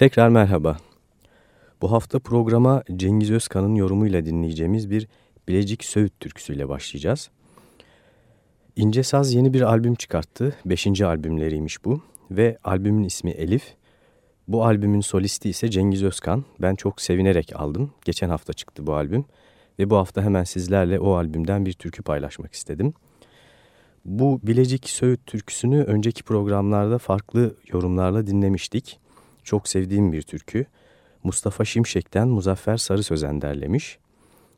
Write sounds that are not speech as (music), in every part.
Tekrar merhaba. Bu hafta programa Cengiz Özkan'ın yorumuyla dinleyeceğimiz bir Bilecik Söğüt türküsüyle başlayacağız. İnce Saz yeni bir albüm çıkarttı. Beşinci albümleriymiş bu. Ve albümün ismi Elif. Bu albümün solisti ise Cengiz Özkan. Ben çok sevinerek aldım. Geçen hafta çıktı bu albüm. Ve bu hafta hemen sizlerle o albümden bir türkü paylaşmak istedim. Bu Bilecik Söğüt türküsünü önceki programlarda farklı yorumlarla dinlemiştik. Çok sevdiğim bir türkü. Mustafa Şimşek'ten Muzaffer Sarı Sözen derlemiş.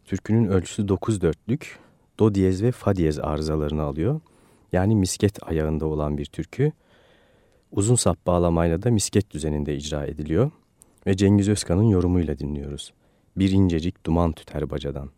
Türkünün ölçüsü 9 dörtlük, do diyez ve fa diyez arızalarını alıyor. Yani misket ayağında olan bir türkü. Uzun sap bağlamayla da misket düzeninde icra ediliyor. Ve Cengiz Özkan'ın yorumuyla dinliyoruz. Bir incecik duman tüter bacadan.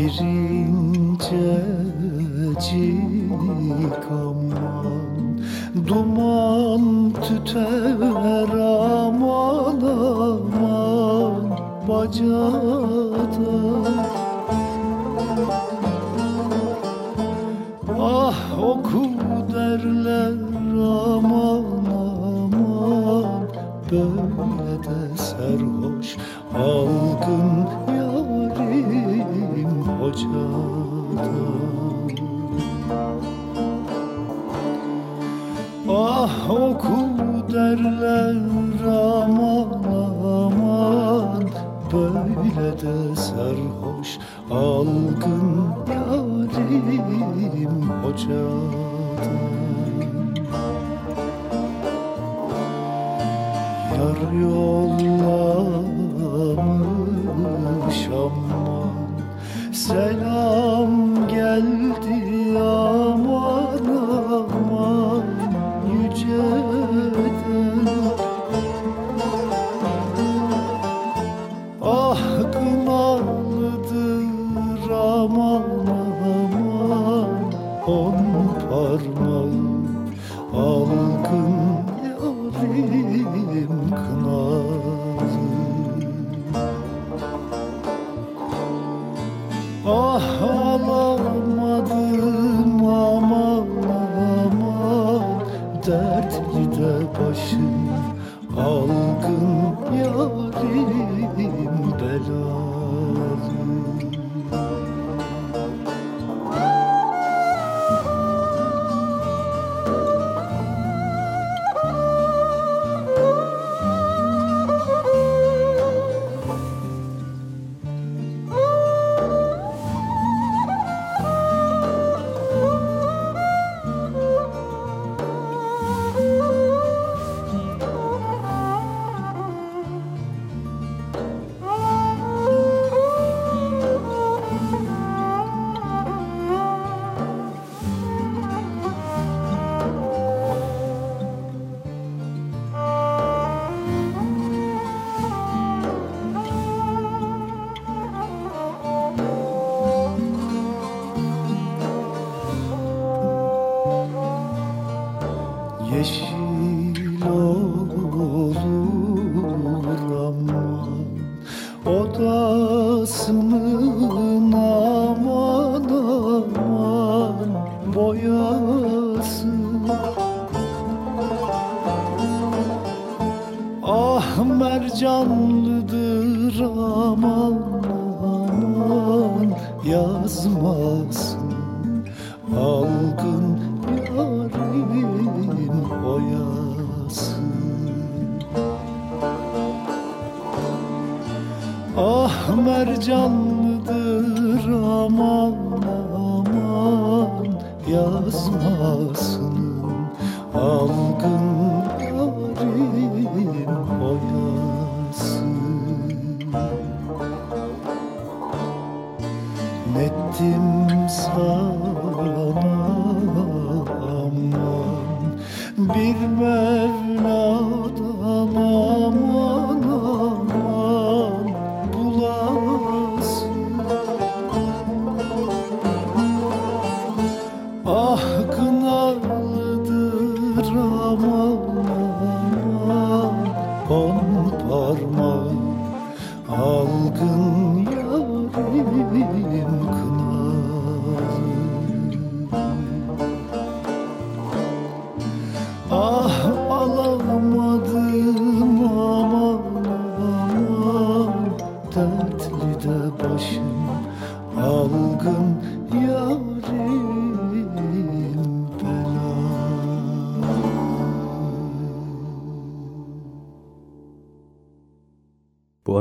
birincecik aman Duman tüter aman aman bacada. Ah oku derler Ah oku derler aman aman. Böyle de sarhoş algın yarim hocam. Mercanlıdır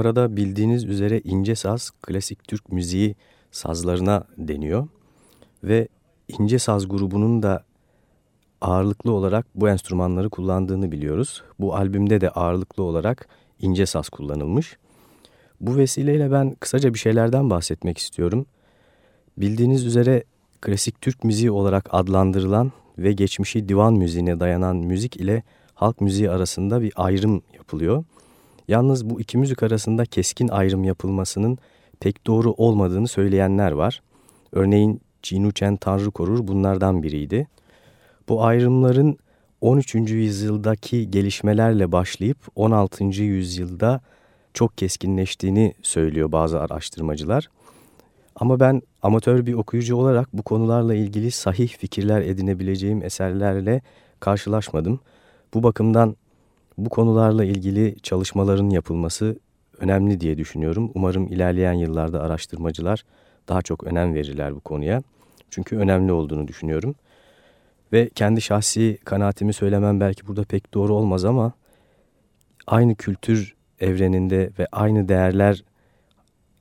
arada bildiğiniz üzere ince saz klasik Türk müziği sazlarına deniyor ve ince saz grubunun da ağırlıklı olarak bu enstrümanları kullandığını biliyoruz. Bu albümde de ağırlıklı olarak ince saz kullanılmış. Bu vesileyle ben kısaca bir şeylerden bahsetmek istiyorum. Bildiğiniz üzere klasik Türk müziği olarak adlandırılan ve geçmişi divan müziğine dayanan müzik ile halk müziği arasında bir ayrım yapılıyor. Yalnız bu iki müzik arasında keskin ayrım yapılmasının pek doğru olmadığını söyleyenler var. Örneğin Çinuçen Tanrı Korur bunlardan biriydi. Bu ayrımların 13. yüzyıldaki gelişmelerle başlayıp 16. yüzyılda çok keskinleştiğini söylüyor bazı araştırmacılar. Ama ben amatör bir okuyucu olarak bu konularla ilgili sahih fikirler edinebileceğim eserlerle karşılaşmadım. Bu bakımdan bu konularla ilgili çalışmaların yapılması önemli diye düşünüyorum. Umarım ilerleyen yıllarda araştırmacılar daha çok önem verirler bu konuya. Çünkü önemli olduğunu düşünüyorum. Ve kendi şahsi kanaatimi söylemem belki burada pek doğru olmaz ama aynı kültür evreninde ve aynı değerler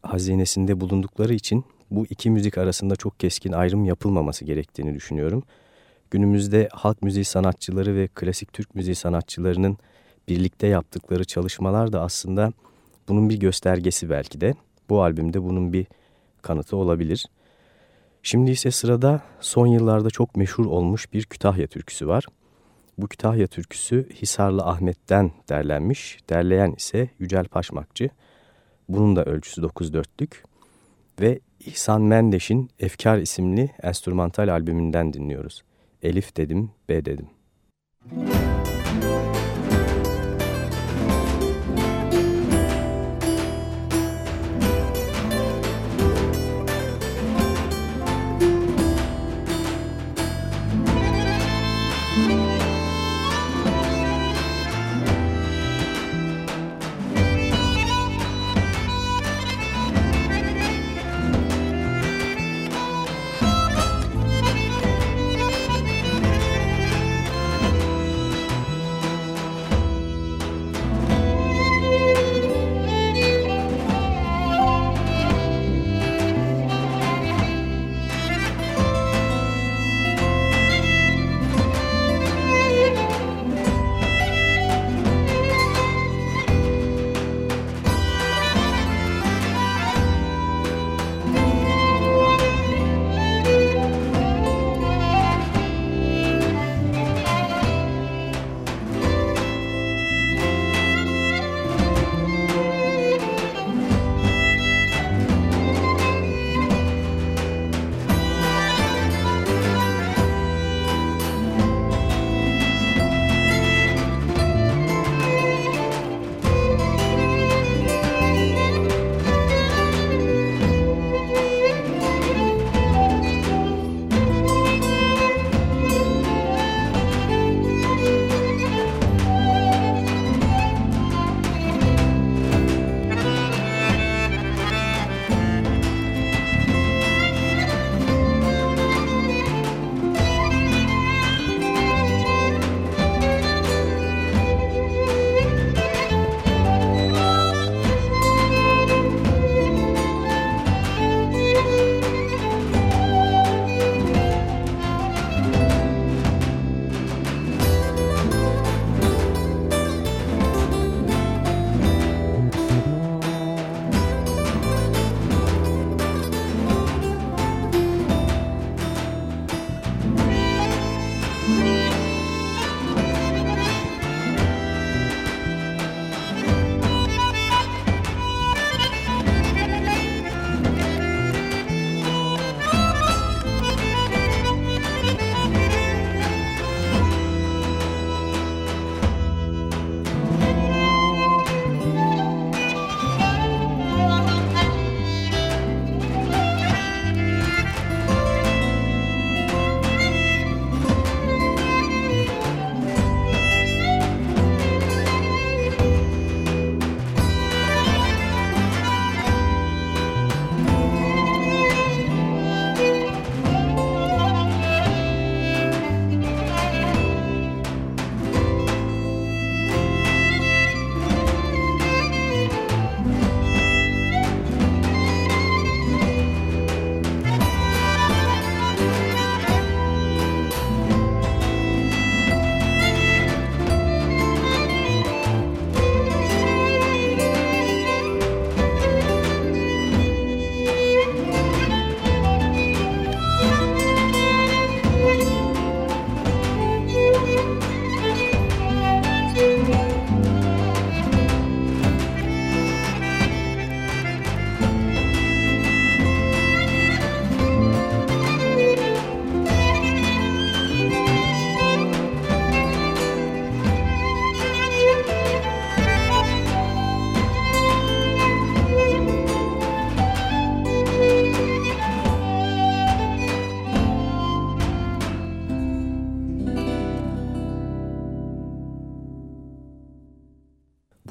hazinesinde bulundukları için bu iki müzik arasında çok keskin ayrım yapılmaması gerektiğini düşünüyorum. Günümüzde halk müziği sanatçıları ve klasik Türk müziği sanatçılarının birlikte yaptıkları çalışmalar da aslında bunun bir göstergesi belki de. Bu albümde bunun bir kanıtı olabilir. Şimdi ise sırada son yıllarda çok meşhur olmuş bir Kütahya türküsü var. Bu Kütahya türküsü Hisarlı Ahmet'ten derlenmiş. Derleyen ise Yücel Paşmakçı. Bunun da ölçüsü 9-4'lük. Ve İhsan Mendeş'in Efkar isimli enstrümantal albümünden dinliyoruz. Elif dedim, B dedim. Müzik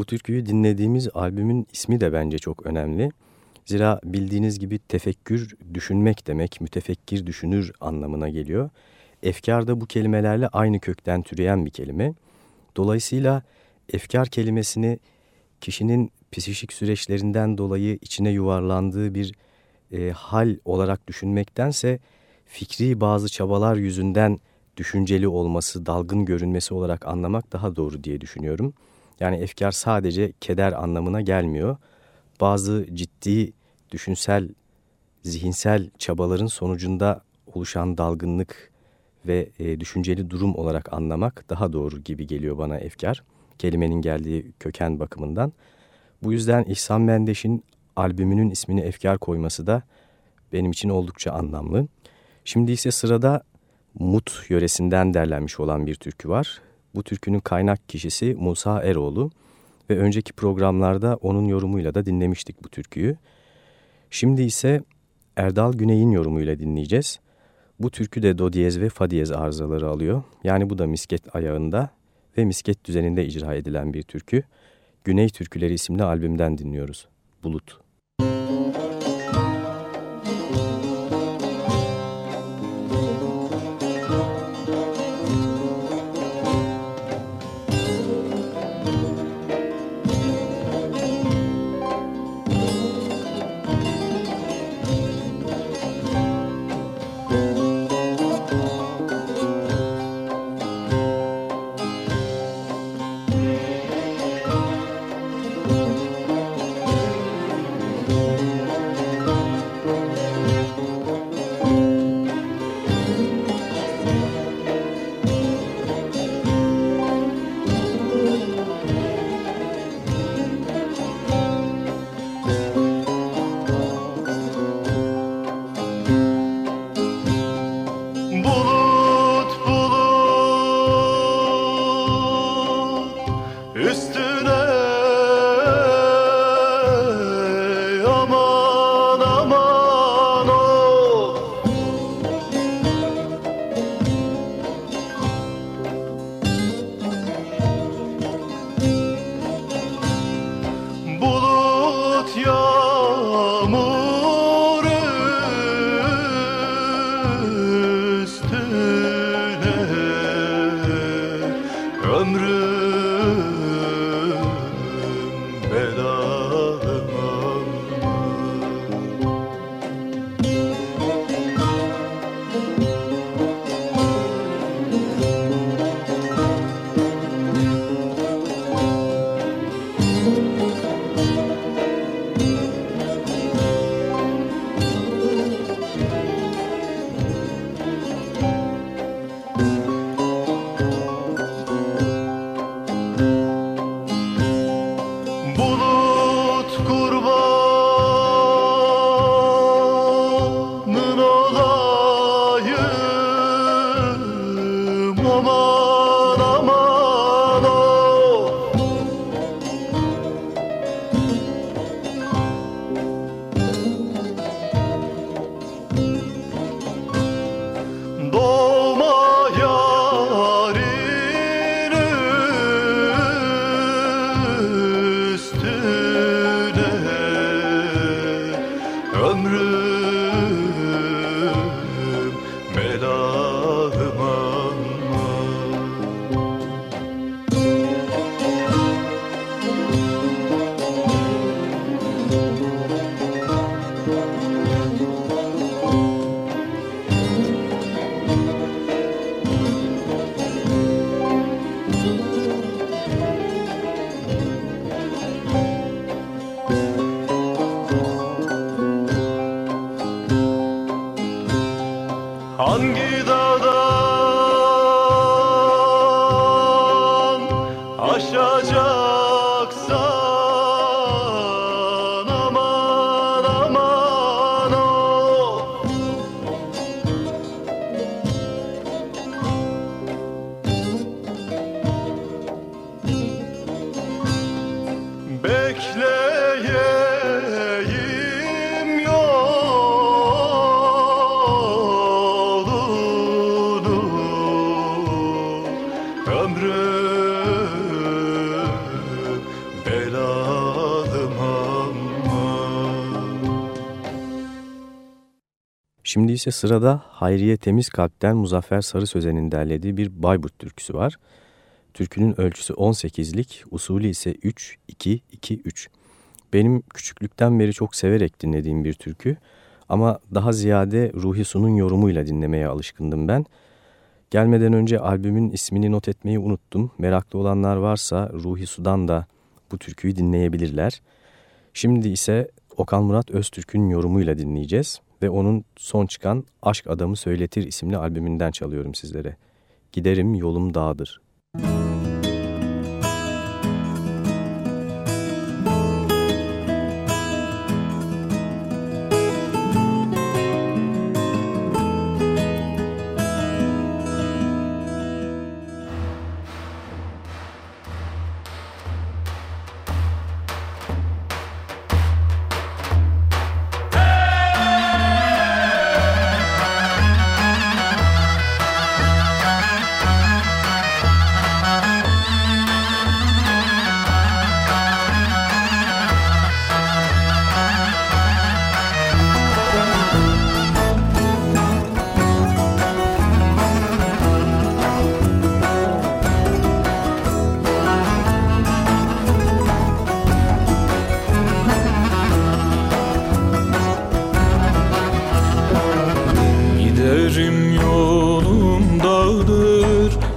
türküyü dinlediğimiz albümün ismi de bence çok önemli. Zira bildiğiniz gibi tefekkür düşünmek demek, mütefekkir düşünür anlamına geliyor. Efkar da bu kelimelerle aynı kökten türeyen bir kelime. Dolayısıyla efkar kelimesini kişinin psişik süreçlerinden dolayı içine yuvarlandığı bir e, hal olarak düşünmektense fikri bazı çabalar yüzünden düşünceli olması, dalgın görünmesi olarak anlamak daha doğru diye düşünüyorum. Yani efkar sadece keder anlamına gelmiyor. Bazı ciddi düşünsel, zihinsel çabaların sonucunda oluşan dalgınlık ve e, düşünceli durum olarak anlamak daha doğru gibi geliyor bana efkar. Kelimenin geldiği köken bakımından. Bu yüzden İhsan Mendeş'in albümünün ismini Efkar koyması da benim için oldukça anlamlı. Şimdi ise sırada Mut yöresinden derlenmiş olan bir türkü var. Bu türkünün kaynak kişisi Musa Eroğlu ve önceki programlarda onun yorumuyla da dinlemiştik bu türküyü. Şimdi ise Erdal Güney'in yorumuyla dinleyeceğiz. Bu türkü de do diyez ve fa diyez arızaları alıyor. Yani bu da misket ayağında ve misket düzeninde icra edilen bir türkü. Güney Türküleri isimli albümden dinliyoruz. Bulut. Şimdi ise sırada Hayriye Temiz Kalp'ten Muzaffer Sarı Sözen'in derlediği bir Bayburt türküsü var. Türkünün ölçüsü 18'lik, usulü ise 3-2-2-3. Benim küçüklükten beri çok severek dinlediğim bir türkü ama daha ziyade Ruhi Sun'un yorumuyla dinlemeye alışkındım ben. Gelmeden önce albümün ismini not etmeyi unuttum. Meraklı olanlar varsa Ruhi Su'dan da bu türküyü dinleyebilirler. Şimdi ise Okan Murat Öztürk'ün yorumuyla dinleyeceğiz ve onun son çıkan Aşk Adamı Söyletir isimli albümünden çalıyorum sizlere. Giderim yolum dağdır. Müzik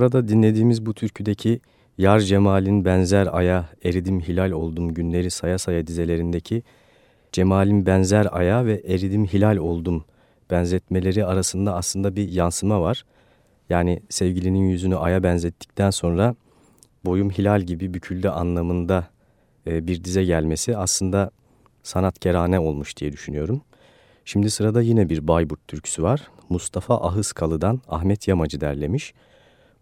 arada dinlediğimiz bu türküdeki Yar Cemal'in benzer aya eridim hilal oldum günleri saya saya dizelerindeki Cemal'in benzer aya ve eridim hilal oldum benzetmeleri arasında aslında bir yansıma var. Yani sevgilinin yüzünü aya benzettikten sonra boyum hilal gibi büküldü anlamında e, bir dize gelmesi aslında sanatkerane olmuş diye düşünüyorum. Şimdi sırada yine bir Bayburt türküsü var. Mustafa Ahıskalı'dan Ahmet Yamacı derlemiş.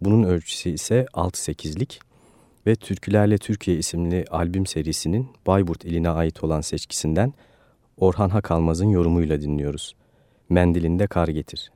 Bunun ölçüsü ise 6-8'lik ve Türkülerle Türkiye isimli albüm serisinin Bayburt iline ait olan seçkisinden Orhan Hakalmaz'ın yorumuyla dinliyoruz. Mendilinde kar getir.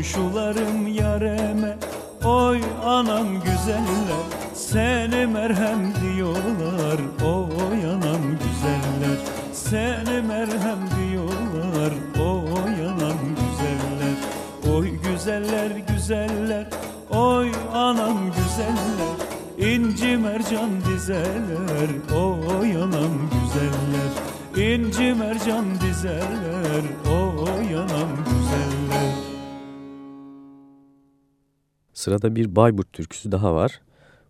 komşularım yareme. Oy anam güzeller seni merhem Sırada bir Bayburt türküsü daha var.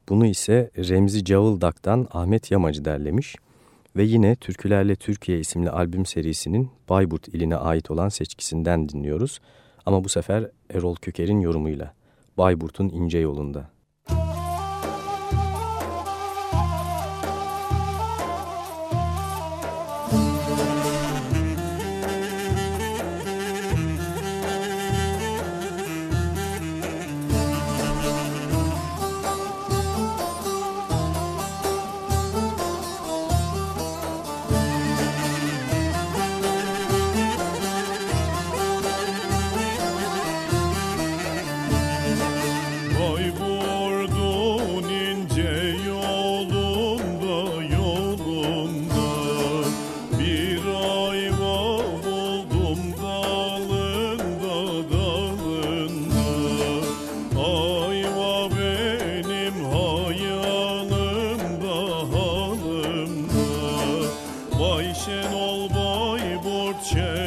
Bunu ise Remzi Cavıldak'tan Ahmet Yamacı derlemiş ve yine Türkülerle Türkiye isimli albüm serisinin Bayburt iline ait olan seçkisinden dinliyoruz. Ama bu sefer Erol Köker'in yorumuyla Bayburt'un ince yolunda. cię.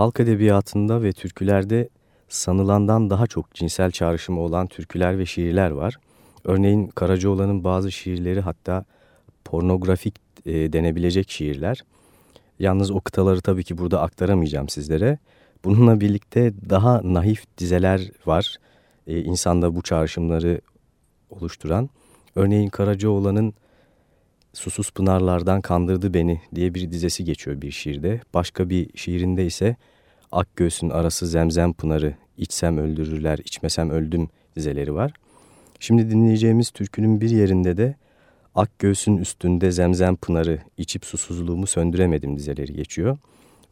Halk edebiyatında ve türkülerde sanılandan daha çok cinsel çağrışımı olan türküler ve şiirler var. Örneğin Karacaoğlan'ın bazı şiirleri hatta pornografik e, denebilecek şiirler. Yalnız o kıtaları tabii ki burada aktaramayacağım sizlere. Bununla birlikte daha naif dizeler var. E, insanda bu çağrışımları oluşturan. Örneğin Karacaoğlan'ın Susuz Pınarlardan Kandırdı Beni diye bir dizesi geçiyor bir şiirde. Başka bir şiirinde ise Ak göğsün arası zemzem pınarı, içsem öldürürler, içmesem öldüm dizeleri var. Şimdi dinleyeceğimiz türkünün bir yerinde de Ak göğsün üstünde zemzem pınarı, içip susuzluğumu söndüremedim dizeleri geçiyor.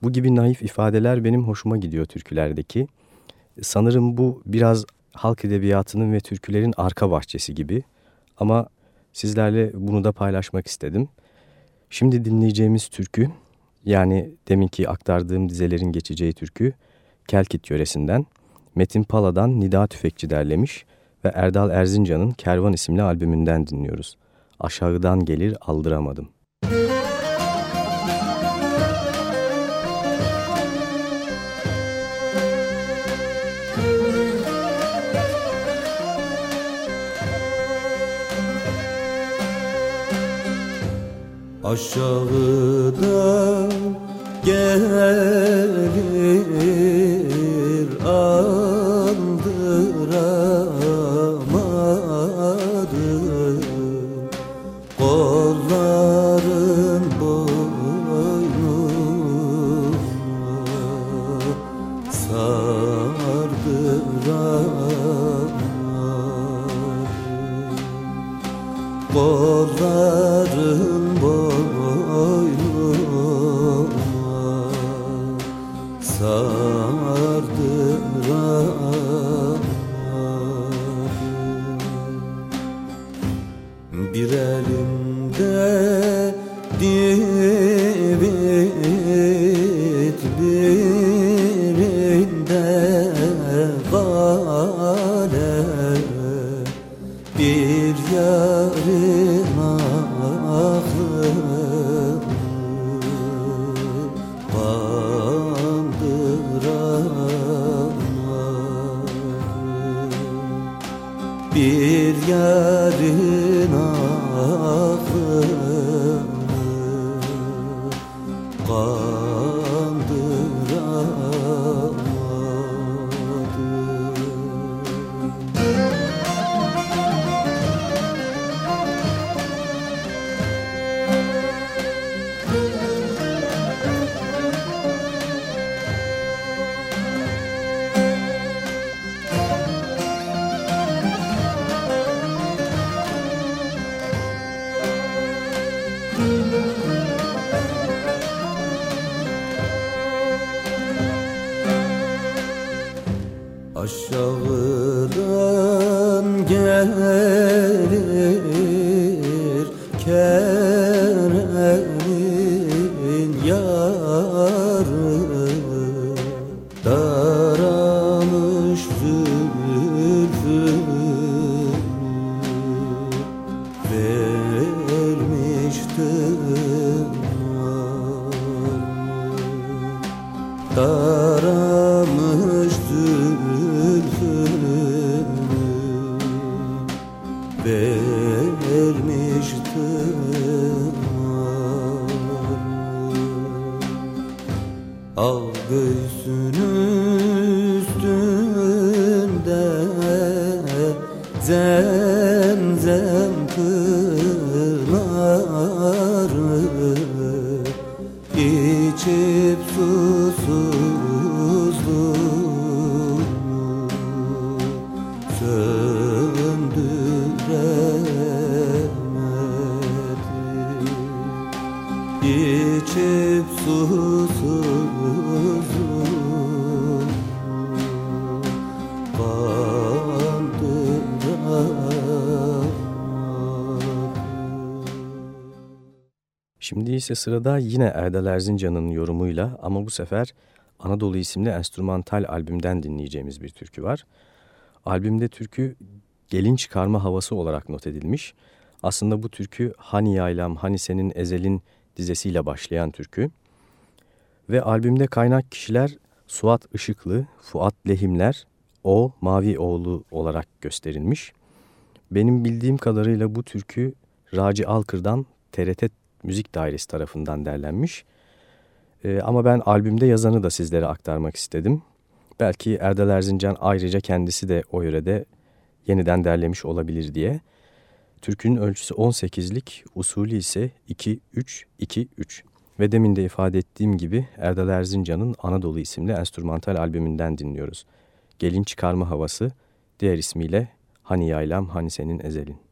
Bu gibi naif ifadeler benim hoşuma gidiyor türkülerdeki. Sanırım bu biraz halk edebiyatının ve türkülerin arka bahçesi gibi. Ama sizlerle bunu da paylaşmak istedim. Şimdi dinleyeceğimiz türkü yani deminki aktardığım dizelerin geçeceği türkü Kelkit yöresinden Metin Pala'dan Nida Tüfekçi derlemiş ve Erdal Erzincan'ın Kervan isimli albümünden dinliyoruz. Aşağıdan gelir aldıramadım. Aşağıda gelir andıramadım Kolların boynuma sardıramadım Aşağıdan Daramış İse sırada yine Erdal Erzincan'ın yorumuyla ama bu sefer Anadolu isimli enstrümantal albümden dinleyeceğimiz bir türkü var. Albümde türkü gelin çıkarma havası olarak not edilmiş. Aslında bu türkü Hani Yaylam, Hani Senin Ezel'in dizesiyle başlayan türkü. Ve albümde kaynak kişiler Suat Işıklı, Fuat Lehimler, O Mavi Oğlu olarak gösterilmiş. Benim bildiğim kadarıyla bu türkü Raci Alkır'dan TRT Müzik Dairesi tarafından derlenmiş. Ee, ama ben albümde yazanı da sizlere aktarmak istedim. Belki Erdal Erzincan ayrıca kendisi de o yörede yeniden derlemiş olabilir diye. Türkünün ölçüsü 18'lik, usulü ise 2-3-2-3. Ve demin de ifade ettiğim gibi Erdal Erzincan'ın Anadolu isimli enstrümantal albümünden dinliyoruz. Gelin çıkarma havası, diğer ismiyle Hani Yaylam Hani Senin Ezelin.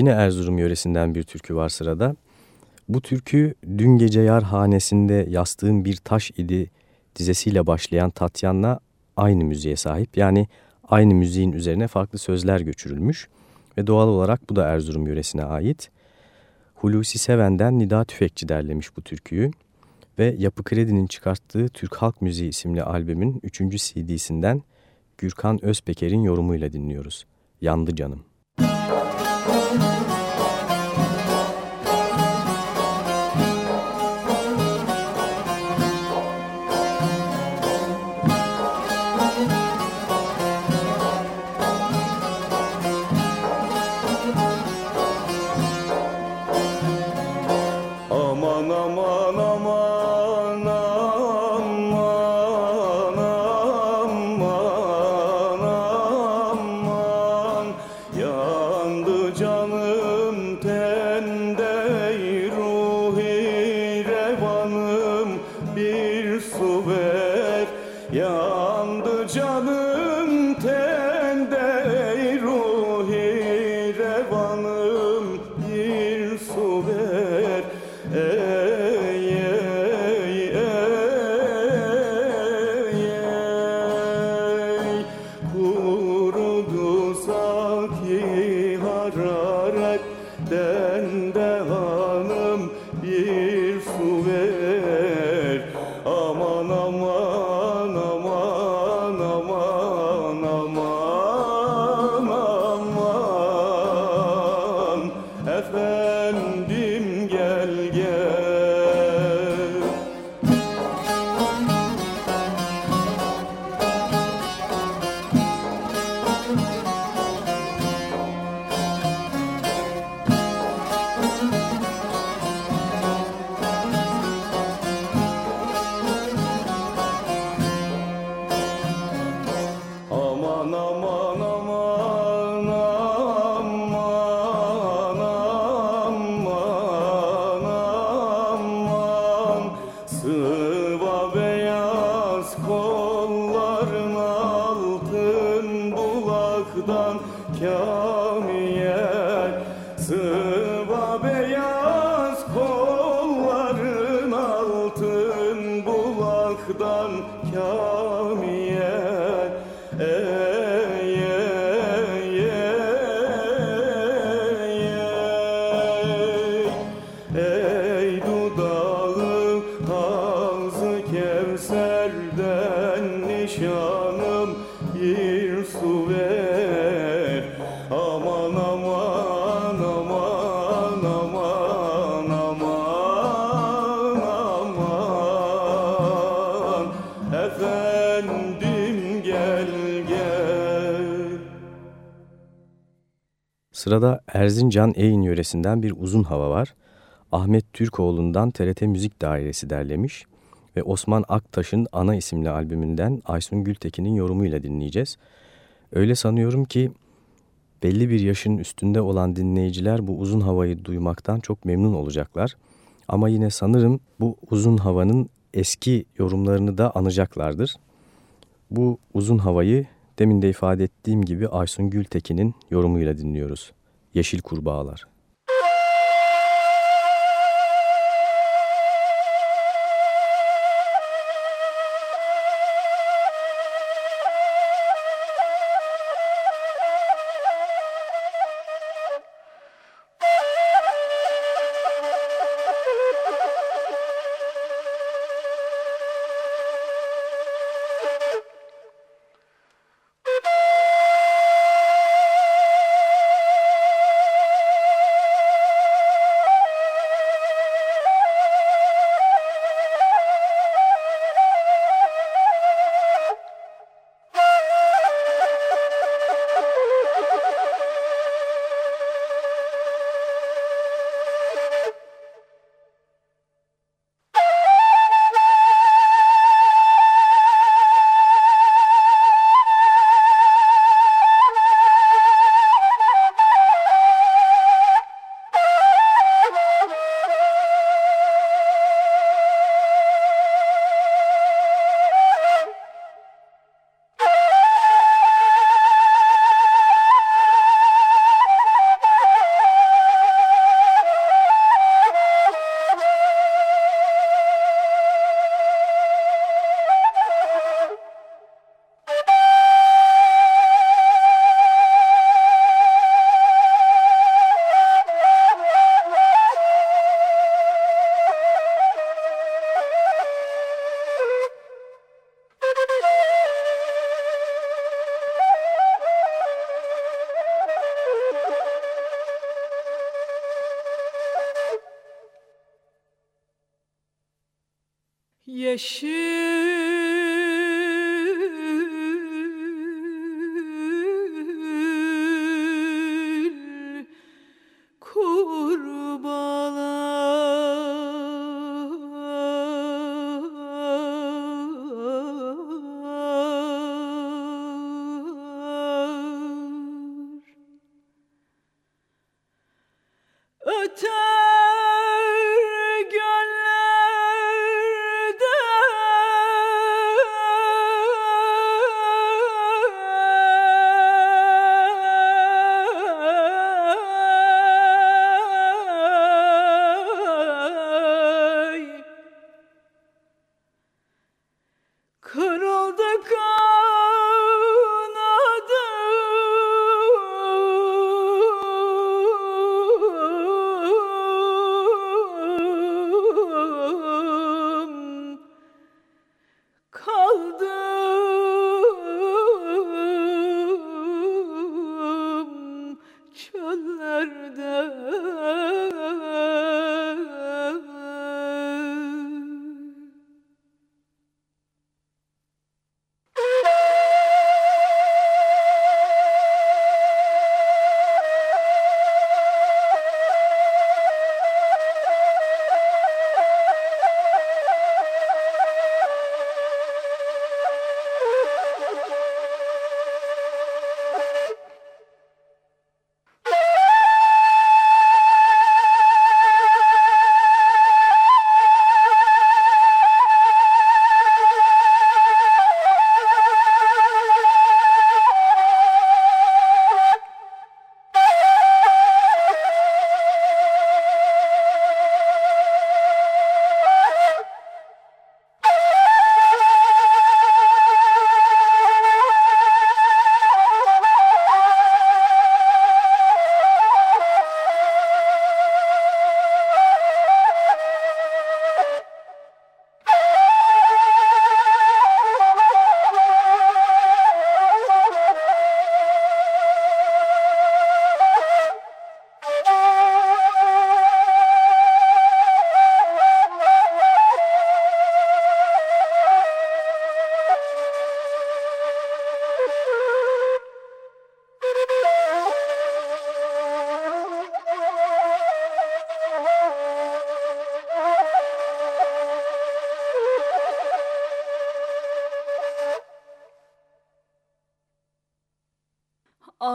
Yine Erzurum yöresinden bir türkü var sırada. Bu türkü Dün Gece Yar Hanesi'nde yastığım bir taş idi dizesiyle başlayan Tatyan'la aynı müziğe sahip. Yani aynı müziğin üzerine farklı sözler göçürülmüş ve doğal olarak bu da Erzurum yöresine ait. Hulusi Seven'den Nida Tüfekçi derlemiş bu türküyü ve Yapı Kredi'nin çıkarttığı Türk Halk Müziği isimli albümün 3. CD'sinden Gürkan Özpeker'in yorumuyla dinliyoruz. Yandı Canım. Müzik Sırada Erzincan Eyn yöresinden bir uzun hava var. Ahmet Türkoğlu'ndan TRT Müzik Dairesi derlemiş ve Osman Aktaş'ın Ana isimli albümünden Aysun Gültekin'in yorumuyla dinleyeceğiz. Öyle sanıyorum ki belli bir yaşın üstünde olan dinleyiciler bu uzun havayı duymaktan çok memnun olacaklar. Ama yine sanırım bu uzun havanın eski yorumlarını da anacaklardır. Bu uzun havayı demin de ifade ettiğim gibi Aysun Gültekin'in yorumuyla dinliyoruz. Yeşil Kurbağalar. Shu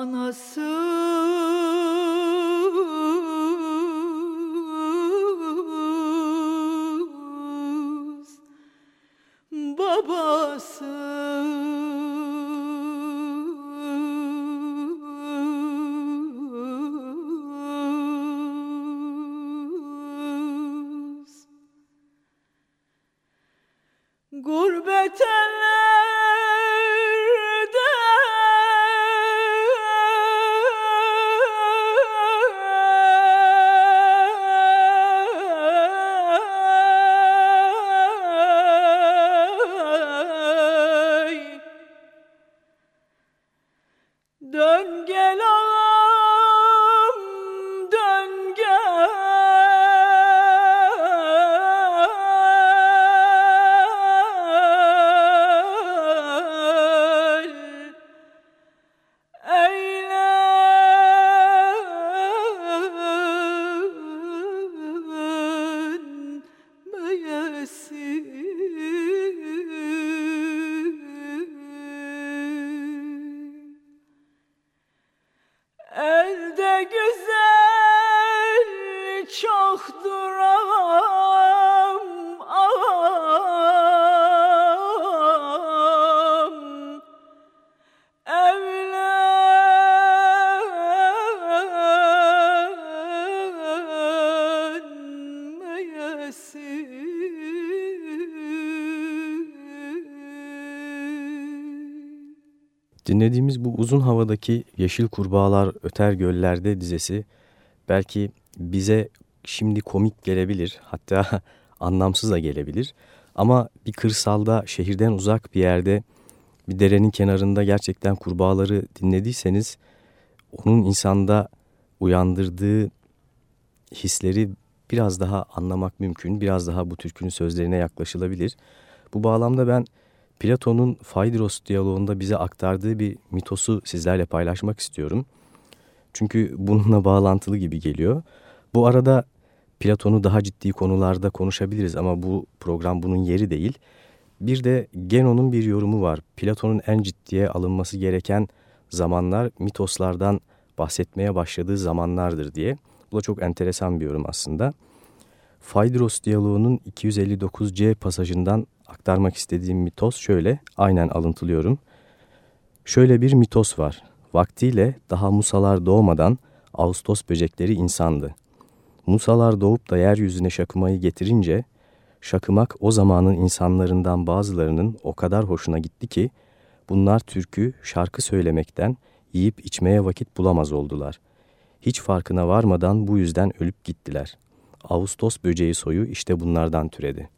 anası Dinlediğimiz bu uzun havadaki Yeşil Kurbağalar Öter Göllerde dizesi belki bize şimdi komik gelebilir hatta (laughs) anlamsız da gelebilir. Ama bir kırsalda şehirden uzak bir yerde bir derenin kenarında gerçekten kurbağaları dinlediyseniz onun insanda uyandırdığı hisleri biraz daha anlamak mümkün, biraz daha bu türkünün sözlerine yaklaşılabilir. Bu bağlamda ben Platon'un Phaedros diyaloğunda bize aktardığı bir mitosu sizlerle paylaşmak istiyorum. Çünkü bununla bağlantılı gibi geliyor. Bu arada Platon'u daha ciddi konularda konuşabiliriz ama bu program bunun yeri değil. Bir de Genon'un bir yorumu var. Platon'un en ciddiye alınması gereken zamanlar mitoslardan bahsetmeye başladığı zamanlardır diye. Bu da çok enteresan bir yorum aslında. Phaedros diyaloğunun 259C pasajından aktarmak istediğim mitos şöyle, aynen alıntılıyorum. Şöyle bir mitos var. Vaktiyle daha musalar doğmadan Ağustos böcekleri insandı. Musalar doğup da yeryüzüne şakımayı getirince, şakımak o zamanın insanlarından bazılarının o kadar hoşuna gitti ki, bunlar türkü, şarkı söylemekten, yiyip içmeye vakit bulamaz oldular. Hiç farkına varmadan bu yüzden ölüp gittiler. Ağustos böceği soyu işte bunlardan türedi.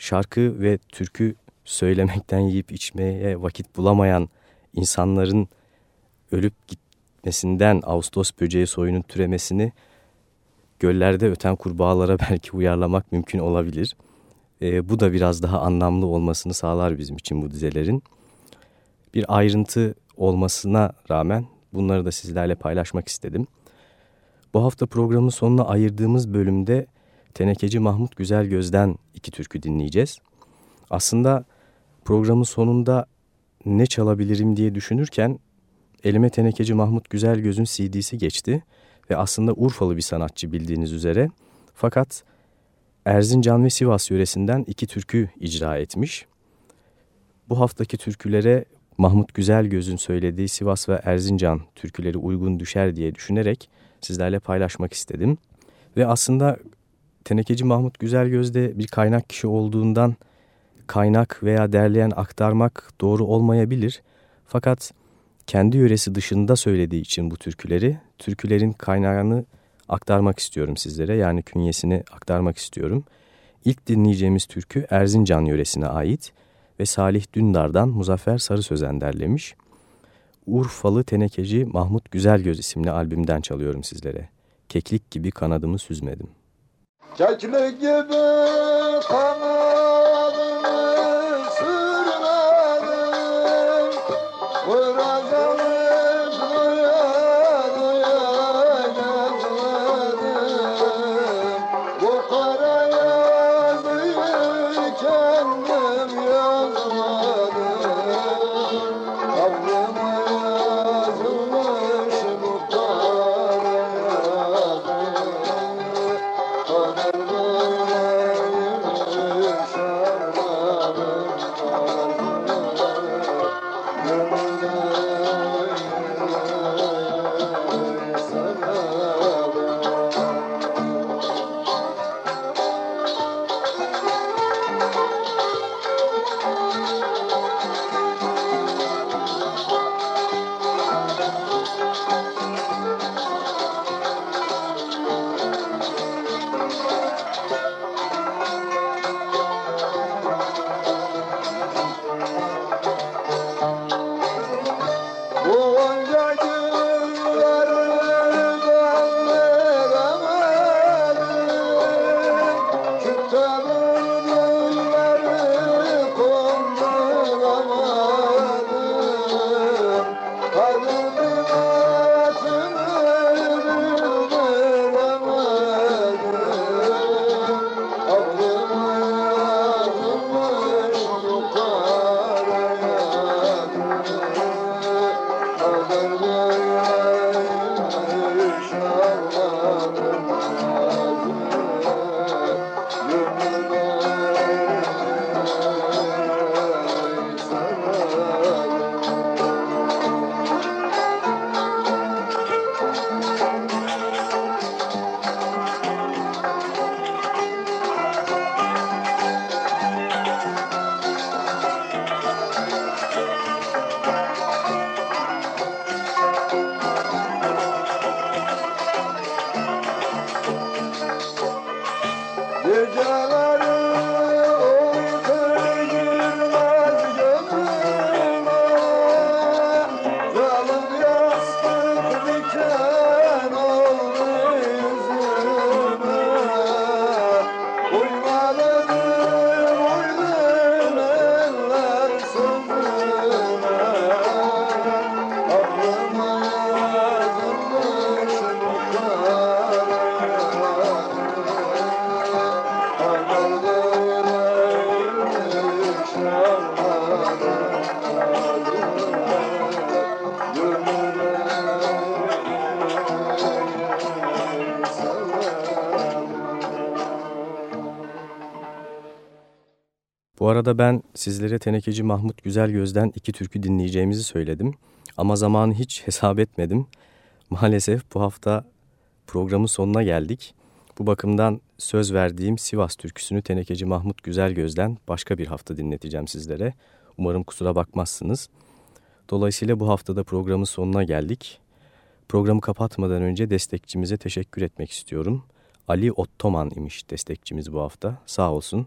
Şarkı ve türkü söylemekten yiyip içmeye vakit bulamayan insanların ölüp gitmesinden Ağustos böceği soyunun türemesini göllerde öten kurbağalara (laughs) belki uyarlamak mümkün olabilir. E, bu da biraz daha anlamlı olmasını sağlar bizim için bu dizelerin. Bir ayrıntı olmasına rağmen bunları da sizlerle paylaşmak istedim. Bu hafta programın sonuna ayırdığımız bölümde Tenekeci Mahmut Güzelgöz'den iki türkü dinleyeceğiz. Aslında programın sonunda ne çalabilirim diye düşünürken elime Tenekeci Mahmut Güzelgöz'ün CD'si geçti ve aslında Urfalı bir sanatçı bildiğiniz üzere. Fakat Erzincan ve Sivas yöresinden iki türkü icra etmiş. Bu haftaki türkülere Mahmut Güzelgöz'ün söylediği Sivas ve Erzincan türküleri uygun düşer diye düşünerek sizlerle paylaşmak istedim. Ve aslında Tenekeci Mahmut Güzelgöz'de bir kaynak kişi olduğundan kaynak veya derleyen aktarmak doğru olmayabilir. Fakat kendi yöresi dışında söylediği için bu türküleri, türkülerin kaynağını aktarmak istiyorum sizlere. Yani künyesini aktarmak istiyorum. İlk dinleyeceğimiz türkü Erzincan yöresine ait ve Salih Dündar'dan Muzaffer Sarı Sözen derlemiş. Urfalı Tenekeci Mahmut Güzelgöz isimli albümden çalıyorum sizlere. Keklik gibi kanadımı süzmedim. Keklik gibi kanadımı arada ben sizlere Tenekeci Mahmut Güzelgöz'den iki türkü dinleyeceğimizi söyledim. Ama zamanı hiç hesap etmedim. Maalesef bu hafta programın sonuna geldik. Bu bakımdan söz verdiğim Sivas türküsünü Tenekeci Mahmut Güzelgöz'den başka bir hafta dinleteceğim sizlere. Umarım kusura bakmazsınız. Dolayısıyla bu haftada programın sonuna geldik. Programı kapatmadan önce destekçimize teşekkür etmek istiyorum. Ali Ottoman imiş destekçimiz bu hafta. Sağ olsun.